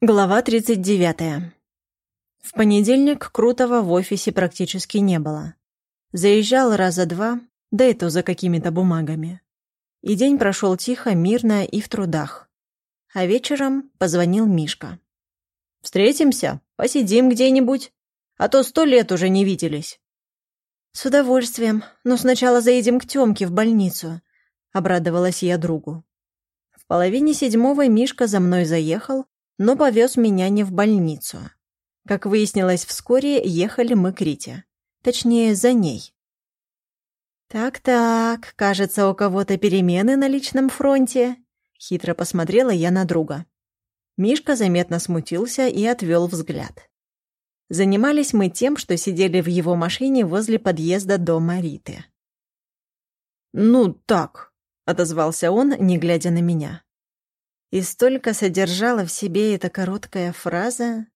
Глава 39. В понедельник Крутого в офисе практически не было. Заезжал раза два, да и то за какими-то бумагами. И день прошел тихо, мирно и в трудах. А вечером позвонил Мишка. «Встретимся, посидим где-нибудь, а то сто лет уже не виделись». «С удовольствием, но сначала заедем к Тёмке в больницу», — обрадовалась я другу. В половине седьмого Мишка за мной заехал, но повез меня не в больницу. Как выяснилось вскоре, ехали мы к Рите. Точнее, за ней. «Так-так, кажется, у кого-то перемены на личном фронте», — хитро посмотрела я на друга. Мишка заметно смутился и отвел взгляд. Занимались мы тем, что сидели в его машине возле подъезда дома Риты. «Ну, так», — отозвался он, не глядя на меня. И столько содержала в себе эта короткая фраза.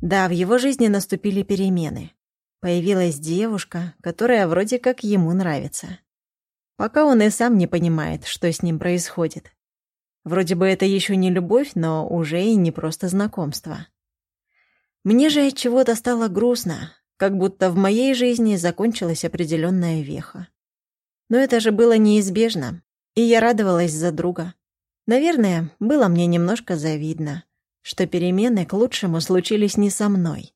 Да, в его жизни наступили перемены. Появилась девушка, которая вроде как ему нравится. Пока он и сам не понимает, что с ним происходит. Вроде бы это еще не любовь, но уже и не просто знакомство. Мне же от чего-то стало грустно, как будто в моей жизни закончилась определенная веха. Но это же было неизбежно, и я радовалась за друга. Наверное, было мне немножко завидно, что перемены к лучшему случились не со мной.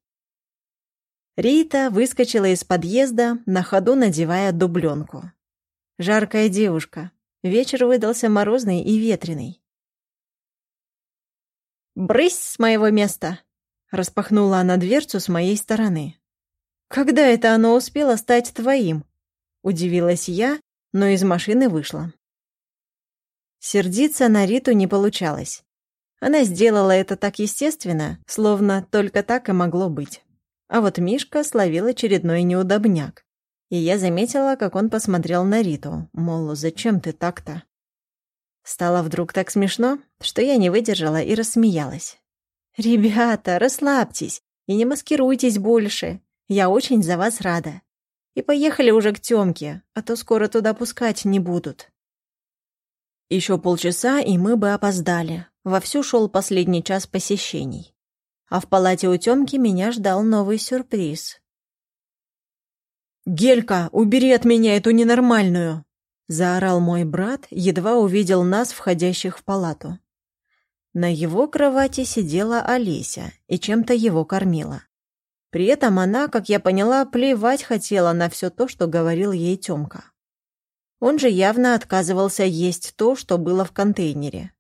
Рита выскочила из подъезда, на ходу надевая дубленку. Жаркая девушка. Вечер выдался морозный и ветреный. «Брысь с моего места!» — распахнула она дверцу с моей стороны. «Когда это оно успело стать твоим?» — удивилась я, но из машины вышла. Сердиться на Риту не получалось. Она сделала это так естественно, словно только так и могло быть. А вот Мишка словил очередной неудобняк. И я заметила, как он посмотрел на Риту, мол, зачем ты так-то? Стало вдруг так смешно, что я не выдержала и рассмеялась. «Ребята, расслабьтесь и не маскируйтесь больше. Я очень за вас рада. И поехали уже к Тёмке, а то скоро туда пускать не будут». Еще полчаса, и мы бы опоздали. Вовсю шел последний час посещений. А в палате у Тёмки меня ждал новый сюрприз. «Гелька, убери от меня эту ненормальную!» Заорал мой брат, едва увидел нас, входящих в палату. На его кровати сидела Олеся и чем-то его кормила. При этом она, как я поняла, плевать хотела на все то, что говорил ей Тёмка. Он же явно отказывался есть то, что было в контейнере.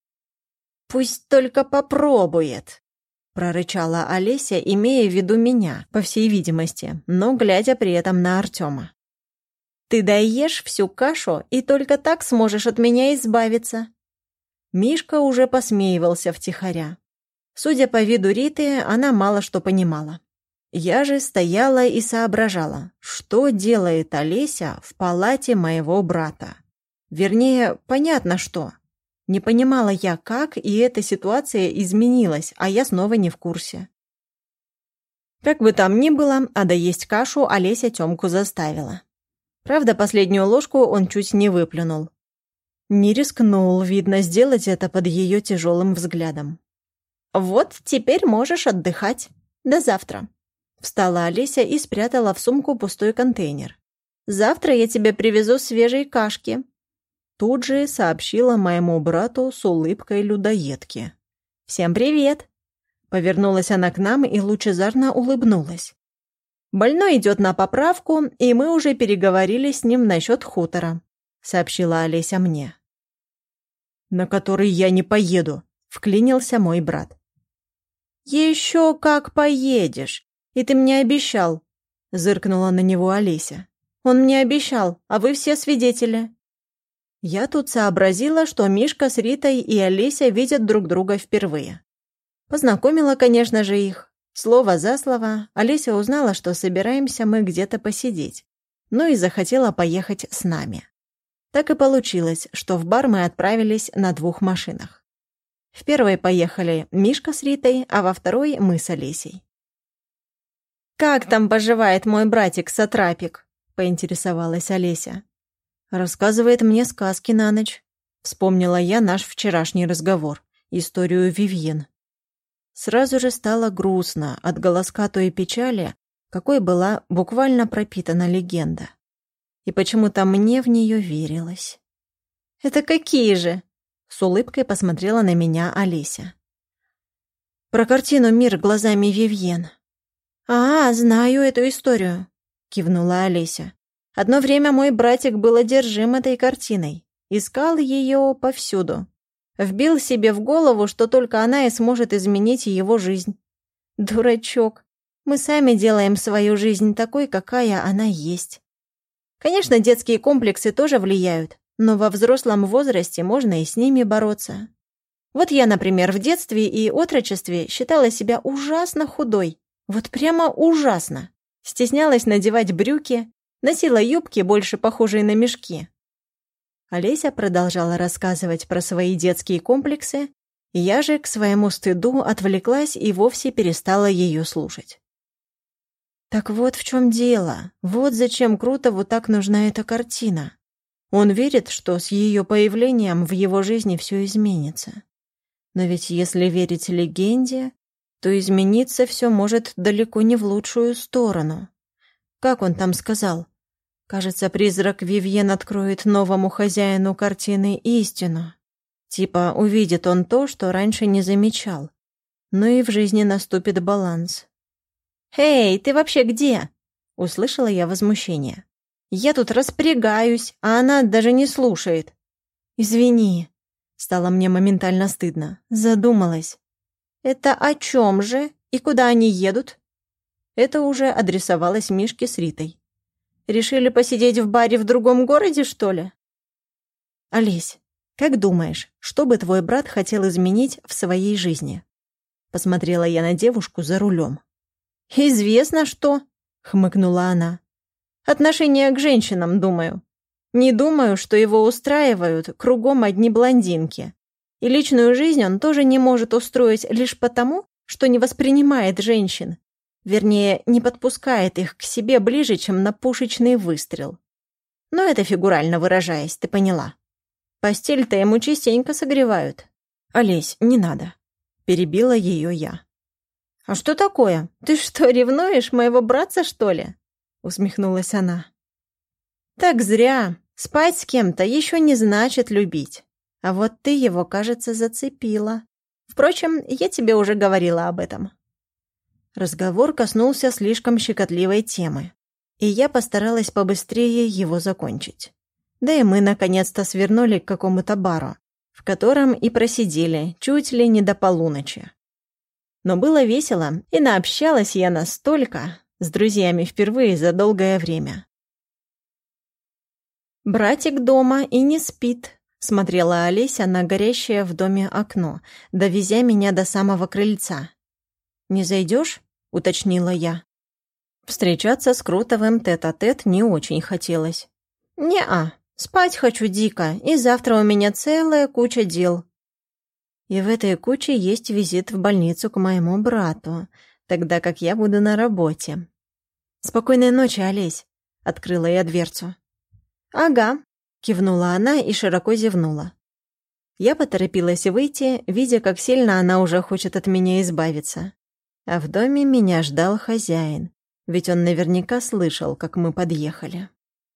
«Пусть только попробует», — прорычала Олеся, имея в виду меня, по всей видимости, но глядя при этом на Артема. «Ты доешь всю кашу, и только так сможешь от меня избавиться». Мишка уже посмеивался втихаря. Судя по виду Риты, она мало что понимала. Я же стояла и соображала, что делает Олеся в палате моего брата. Вернее, понятно что. Не понимала я, как, и эта ситуация изменилась, а я снова не в курсе. Как бы там ни было, а доесть кашу Олеся Тёмку заставила. Правда, последнюю ложку он чуть не выплюнул. Не рискнул, видно, сделать это под ее тяжелым взглядом. «Вот теперь можешь отдыхать. До завтра», Встала Олеся и спрятала в сумку пустой контейнер. «Завтра я тебе привезу свежей кашки». Тут же сообщила моему брату с улыбкой людоедки. «Всем привет!» Повернулась она к нам и лучезарно улыбнулась. «Больной идет на поправку, и мы уже переговорили с ним насчет хутора», — сообщила Олеся мне. «На который я не поеду», — вклинился мой брат. «Еще как поедешь. И ты мне обещал!» — зыркнула на него Олеся. «Он мне обещал, а вы все свидетели». Я тут сообразила, что Мишка с Ритой и Олеся видят друг друга впервые. Познакомила, конечно же, их. Слово за слово, Олеся узнала, что собираемся мы где-то посидеть. Ну и захотела поехать с нами. Так и получилось, что в бар мы отправились на двух машинах. В первой поехали Мишка с Ритой, а во второй мы с Олесей. «Как там поживает мой братик Сатрапик?» — поинтересовалась Олеся. «Рассказывает мне сказки на ночь», — вспомнила я наш вчерашний разговор, историю Вивьен. Сразу же стало грустно от голоска той печали, какой была буквально пропитана легенда. И почему-то мне в нее верилось. «Это какие же?» — с улыбкой посмотрела на меня Олеся. «Про картину «Мир глазами Вивьен». «А, знаю эту историю», — кивнула Олеся. «Одно время мой братик был одержим этой картиной. Искал ее повсюду. Вбил себе в голову, что только она и сможет изменить его жизнь. Дурачок. Мы сами делаем свою жизнь такой, какая она есть. Конечно, детские комплексы тоже влияют, но во взрослом возрасте можно и с ними бороться. Вот я, например, в детстве и отрочестве считала себя ужасно худой. Вот прямо ужасно. Стеснялась надевать брюки, носила юбки, больше похожие на мешки. Олеся продолжала рассказывать про свои детские комплексы, я же к своему стыду отвлеклась и вовсе перестала ее слушать. Так вот в чем дело. Вот зачем Крутову так нужна эта картина. Он верит, что с ее появлением в его жизни все изменится. Но ведь если верить легенде, то измениться все может далеко не в лучшую сторону. Как он там сказал? Кажется, призрак Вивьен откроет новому хозяину картины истину. Типа увидит он то, что раньше не замечал. Ну и в жизни наступит баланс. «Эй, ты вообще где?» — услышала я возмущение. «Я тут распрягаюсь, а она даже не слушает». «Извини», — стало мне моментально стыдно. Задумалась. «Это о чем же? И куда они едут?» Это уже адресовалось Мишке с Ритой. Решили посидеть в баре в другом городе, что ли? Олесь, как думаешь, что бы твой брат хотел изменить в своей жизни? Посмотрела я на девушку за рулем. Известно что, хмыкнула она. Отношение к женщинам, думаю. Не думаю, что его устраивают кругом одни блондинки. И личную жизнь он тоже не может устроить лишь потому, что не воспринимает женщин, Вернее, не подпускает их к себе ближе, чем на пушечный выстрел. Но это фигурально выражаясь, ты поняла. Постель-то ему частенько согревают. Олесь, не надо. Перебила ее я. «А что такое? Ты что, ревнуешь моего братца, что ли?» Усмехнулась она. «Так зря. Спать с кем-то еще не значит любить. А вот ты его, кажется, зацепила. Впрочем, я тебе уже говорила об этом». Разговор коснулся слишком щекотливой темы, и я постаралась побыстрее его закончить. Да и мы наконец-то свернули к какому-то бару, в котором и просидели чуть ли не до полуночи. Но было весело, и наобщалась я настолько с друзьями впервые за долгое время. «Братик дома и не спит», — смотрела Олеся на горящее в доме окно, довезя меня до самого крыльца. «Не зайдешь?» — уточнила я. Встречаться с Крутовым тет-а-тет -тет не очень хотелось. «Не-а, спать хочу дико, и завтра у меня целая куча дел». И в этой куче есть визит в больницу к моему брату, тогда как я буду на работе. «Спокойной ночи, Олесь», — открыла я дверцу. «Ага», — кивнула она и широко зевнула. Я поторопилась выйти, видя, как сильно она уже хочет от меня избавиться. А в доме меня ждал хозяин, ведь он наверняка слышал, как мы подъехали.